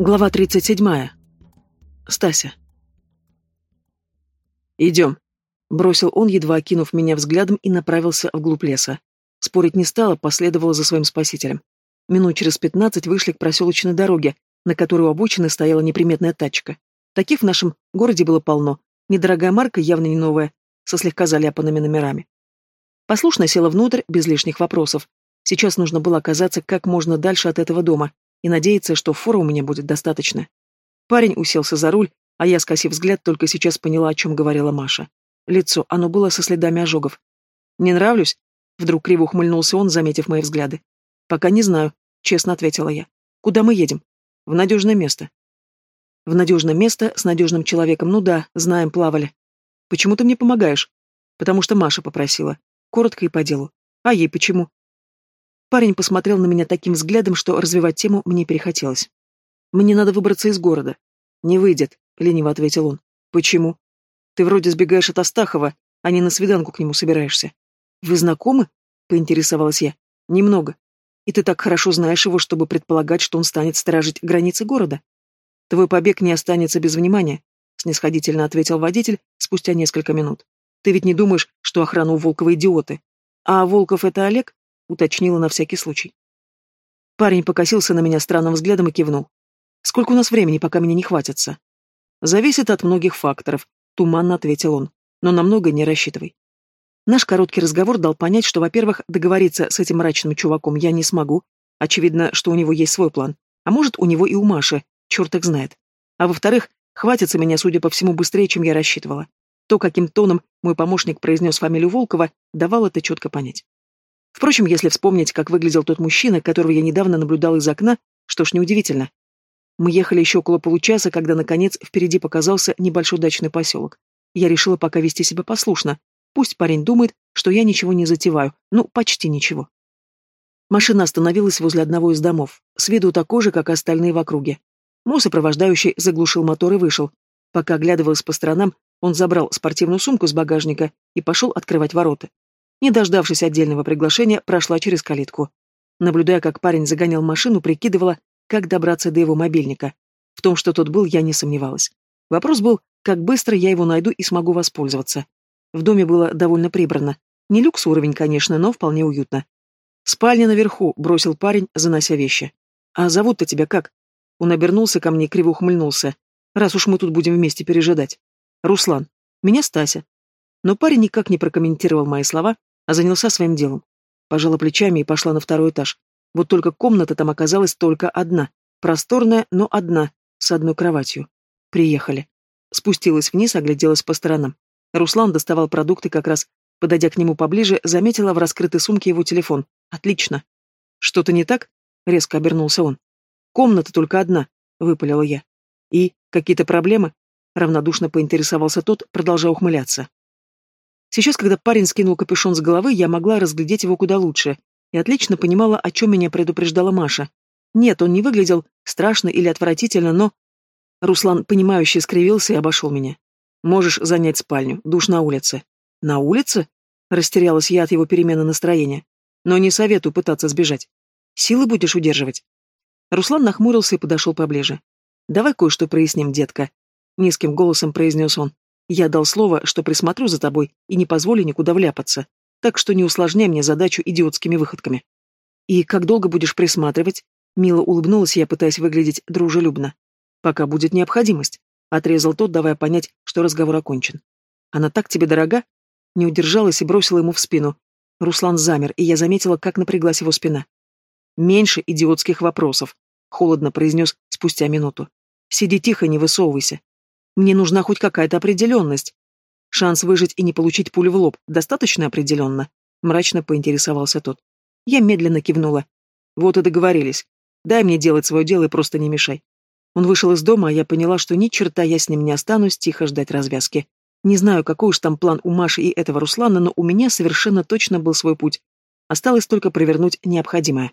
Глава 37. Стася. «Идем», — бросил он, едва окинув меня взглядом, и направился вглубь леса. Спорить не стало, последовала за своим спасителем. Минут через пятнадцать вышли к проселочной дороге, на которой у обочины стояла неприметная тачка. Таких в нашем городе было полно. Недорогая марка, явно не новая, со слегка заляпанными номерами. Послушно села внутрь, без лишних вопросов. Сейчас нужно было оказаться как можно дальше от этого дома, и надеяться, что фора у меня будет достаточно. Парень уселся за руль, а я, скосив взгляд, только сейчас поняла, о чем говорила Маша. Лицо, оно было со следами ожогов. «Не нравлюсь?» Вдруг криво ухмыльнулся он, заметив мои взгляды. «Пока не знаю», — честно ответила я. «Куда мы едем?» «В надежное место». «В надежное место, с надежным человеком, ну да, знаем, плавали». «Почему ты мне помогаешь?» «Потому что Маша попросила. Коротко и по делу. А ей почему?» Парень посмотрел на меня таким взглядом, что развивать тему мне перехотелось. «Мне надо выбраться из города». «Не выйдет», — лениво ответил он. «Почему?» «Ты вроде сбегаешь от Астахова, а не на свиданку к нему собираешься». «Вы знакомы?» — поинтересовалась я. «Немного. И ты так хорошо знаешь его, чтобы предполагать, что он станет сторожить границы города?» «Твой побег не останется без внимания», — снисходительно ответил водитель спустя несколько минут. «Ты ведь не думаешь, что охрана у Волкова идиоты? А Волков — это Олег?» Уточнила на всякий случай. Парень покосился на меня странным взглядом и кивнул. «Сколько у нас времени, пока меня не хватится?» «Зависит от многих факторов», — туманно ответил он. «Но на многое не рассчитывай». Наш короткий разговор дал понять, что, во-первых, договориться с этим мрачным чуваком я не смогу. Очевидно, что у него есть свой план. А может, у него и у Маши, черт их знает. А во-вторых, хватится меня, судя по всему, быстрее, чем я рассчитывала. То, каким тоном мой помощник произнес фамилию Волкова, давал это четко понять. Впрочем, если вспомнить, как выглядел тот мужчина, которого я недавно наблюдал из окна, что ж, неудивительно. Мы ехали еще около получаса, когда, наконец, впереди показался небольшой дачный поселок. Я решила пока вести себя послушно. Пусть парень думает, что я ничего не затеваю. Ну, почти ничего. Машина остановилась возле одного из домов, с виду такой же, как и остальные в округе. Мой сопровождающий заглушил мотор и вышел. Пока оглядывалась по сторонам, он забрал спортивную сумку с багажника и пошел открывать ворота. Не дождавшись отдельного приглашения, прошла через калитку. Наблюдая, как парень загонял машину, прикидывала, как добраться до его мобильника. В том, что тот был, я не сомневалась. Вопрос был, как быстро я его найду и смогу воспользоваться. В доме было довольно прибрано. Не люкс уровень, конечно, но вполне уютно. «Спальня наверху», — бросил парень, занося вещи. «А зовут-то тебя как?» Он обернулся ко мне и криво ухмыльнулся. «Раз уж мы тут будем вместе пережидать». «Руслан. Меня Стася». Но парень никак не прокомментировал мои слова, а занялся своим делом. Пожала плечами и пошла на второй этаж. Вот только комната там оказалась только одна. Просторная, но одна, с одной кроватью. Приехали. Спустилась вниз, огляделась по сторонам. Руслан доставал продукты как раз. Подойдя к нему поближе, заметила в раскрытой сумке его телефон. Отлично. Что-то не так? Резко обернулся он. Комната только одна, выпалила я. И какие-то проблемы? Равнодушно поинтересовался тот, продолжая ухмыляться. Сейчас, когда парень скинул капюшон с головы, я могла разглядеть его куда лучше и отлично понимала, о чем меня предупреждала Маша. Нет, он не выглядел страшно или отвратительно, но... Руслан, понимающе скривился и обошел меня. «Можешь занять спальню, душ на улице». «На улице?» Растерялась я от его перемены настроения. «Но не советую пытаться сбежать. Силы будешь удерживать?» Руслан нахмурился и подошел поближе. «Давай кое-что проясним, детка», — низким голосом произнес он. Я дал слово, что присмотрю за тобой и не позволю никуда вляпаться, так что не усложняй мне задачу идиотскими выходками. И как долго будешь присматривать? Мило улыбнулась я, пытаясь выглядеть дружелюбно. Пока будет необходимость, отрезал тот, давая понять, что разговор окончен. Она так тебе дорога? Не удержалась и бросила ему в спину. Руслан замер, и я заметила, как напряглась его спина. «Меньше идиотских вопросов», — холодно произнес спустя минуту. «Сиди тихо, не высовывайся. Мне нужна хоть какая-то определенность. Шанс выжить и не получить пулю в лоб достаточно определенно? Мрачно поинтересовался тот. Я медленно кивнула. Вот и договорились. Дай мне делать свое дело и просто не мешай. Он вышел из дома, а я поняла, что ни черта я с ним не останусь тихо ждать развязки. Не знаю, какой уж там план у Маши и этого Руслана, но у меня совершенно точно был свой путь. Осталось только провернуть необходимое.